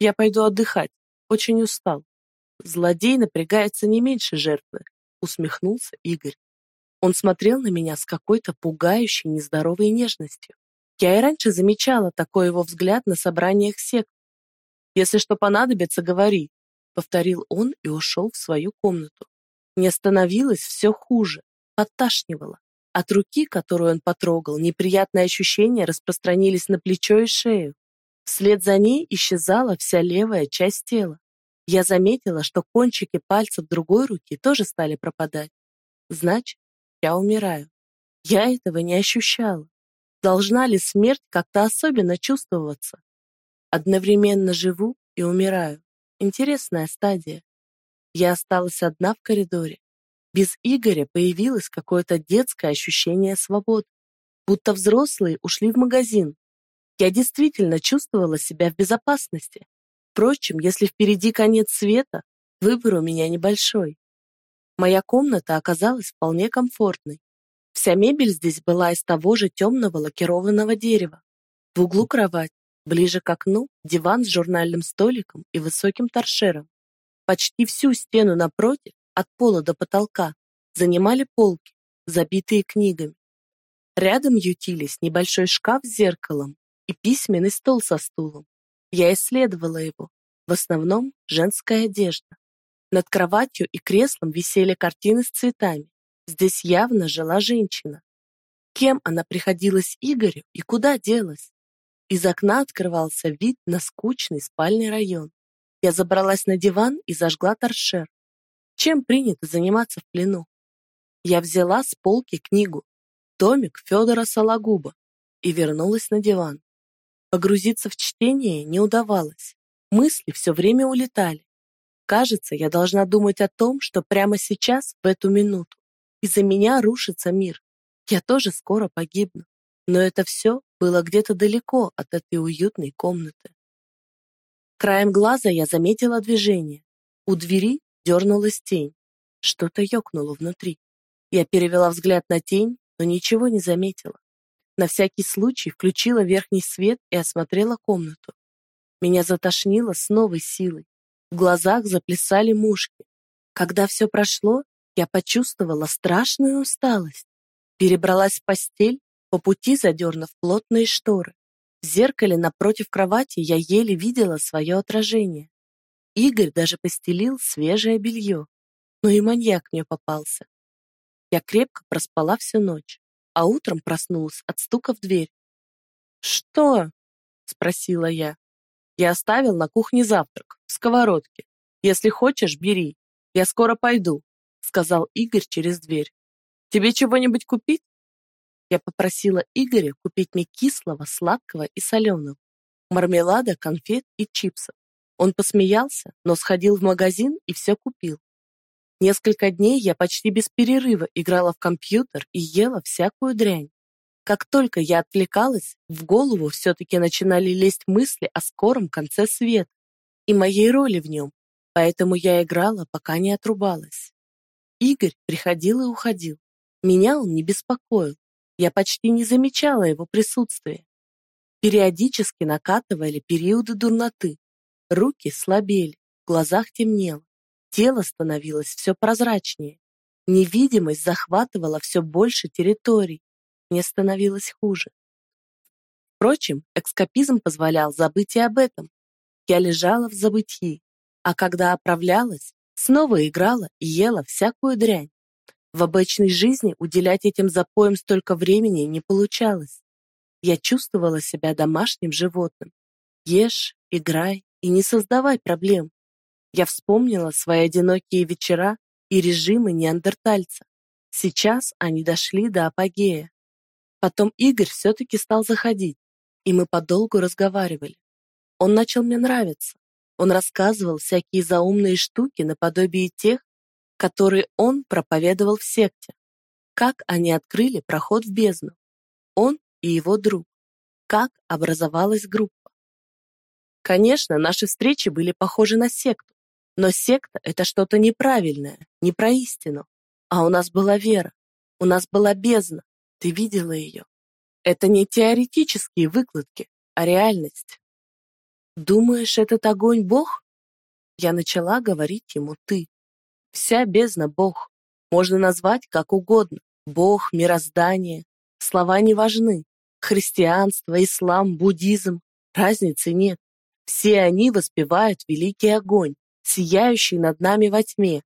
Я пойду отдыхать. Очень устал. Злодей напрягается не меньше жертвы, усмехнулся Игорь. Он смотрел на меня с какой-то пугающей нездоровой нежностью. Я и раньше замечала такой его взгляд на собраниях сект. «Если что понадобится, говори», — повторил он и ушел в свою комнату. Мне становилось все хуже, подташнивало. От руки, которую он потрогал, неприятные ощущения распространились на плечо и шею. Вслед за ней исчезала вся левая часть тела. Я заметила, что кончики пальцев другой руки тоже стали пропадать. Значит, я умираю. Я этого не ощущала. Должна ли смерть как-то особенно чувствоваться? Одновременно живу и умираю. Интересная стадия. Я осталась одна в коридоре. Без Игоря появилось какое-то детское ощущение свободы, будто взрослые ушли в магазин. Я действительно чувствовала себя в безопасности. Впрочем, если впереди конец света, выбор у меня небольшой. Моя комната оказалась вполне комфортной. Вся мебель здесь была из того же темного лакированного дерева. В углу кровать, ближе к окну, диван с журнальным столиком и высоким торшером. Почти всю стену напротив от пола до потолка занимали полки, забитые книгами. Рядом ютились небольшой шкаф с зеркалом и письменный стол со стулом. Я исследовала его, в основном женская одежда. Над кроватью и креслом висели картины с цветами. Здесь явно жила женщина. Кем она приходилась Игорю и куда делась? Из окна открывался вид на скучный спальный район. Я забралась на диван и зажгла торшер. Чем принято заниматься в плену? Я взяла с полки книгу «Томик Федора Сологуба» и вернулась на диван. Погрузиться в чтение не удавалось. Мысли все время улетали. Кажется, я должна думать о том, что прямо сейчас, в эту минуту, из-за меня рушится мир. Я тоже скоро погибну. Но это все было где-то далеко от этой уютной комнаты. Краем глаза я заметила движение. У двери дернулась тень. Что-то ёкнуло внутри. Я перевела взгляд на тень, но ничего не заметила. На всякий случай включила верхний свет и осмотрела комнату. Меня затошнило с новой силой. В глазах заплясали мушки. Когда все прошло, я почувствовала страшную усталость. Перебралась в постель, по пути задернув плотные шторы. В зеркале напротив кровати я еле видела свое отражение. Игорь даже постелил свежее белье. Но и маньяк мне попался. Я крепко проспала всю ночь, а утром проснулась от стука в дверь. «Что?» — спросила я. «Я оставил на кухне завтрак, в сковородке. Если хочешь, бери. Я скоро пойду», — сказал Игорь через дверь. «Тебе чего-нибудь купить?» Я попросила Игоря купить мне кислого, сладкого и соленого, мармелада, конфет и чипсов. Он посмеялся, но сходил в магазин и все купил. Несколько дней я почти без перерыва играла в компьютер и ела всякую дрянь. Как только я отвлекалась, в голову все-таки начинали лезть мысли о скором конце света и моей роли в нем, поэтому я играла, пока не отрубалась. Игорь приходил и уходил. Меня он не беспокоил. Я почти не замечала его присутствия. Периодически накатывали периоды дурноты, Руки слабели, в глазах темнело, тело становилось все прозрачнее. Невидимость захватывала все больше территорий. Мне становилось хуже. Впрочем, экскапизм позволял забыть и об этом. Я лежала в забытии, а когда оправлялась, снова играла и ела всякую дрянь. В обычной жизни уделять этим запоям столько времени не получалось. Я чувствовала себя домашним животным. Ешь, играй, и не создавай проблем. Я вспомнила свои одинокие вечера и режимы неандертальца. Сейчас они дошли до апогея. Потом Игорь все-таки стал заходить, и мы подолгу разговаривали. Он начал мне нравиться. Он рассказывал всякие заумные штуки наподобие тех, которые он проповедовал в секте. Как они открыли проход в бездну. Он и его друг. Как образовалась группа. Конечно, наши встречи были похожи на секту, но секта — это что-то неправильное, не про истину. А у нас была вера, у нас была бездна, ты видела ее. Это не теоретические выкладки, а реальность. Думаешь, этот огонь Бог? Я начала говорить ему «ты». Вся бездна Бог. Можно назвать как угодно. Бог, мироздание. Слова не важны. Христианство, ислам, буддизм. Разницы нет. Все они воспевают великий огонь, сияющий над нами во тьме.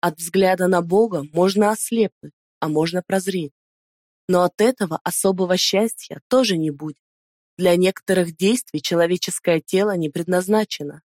От взгляда на Бога можно ослепнуть, а можно прозреть. Но от этого особого счастья тоже не будет. Для некоторых действий человеческое тело не предназначено.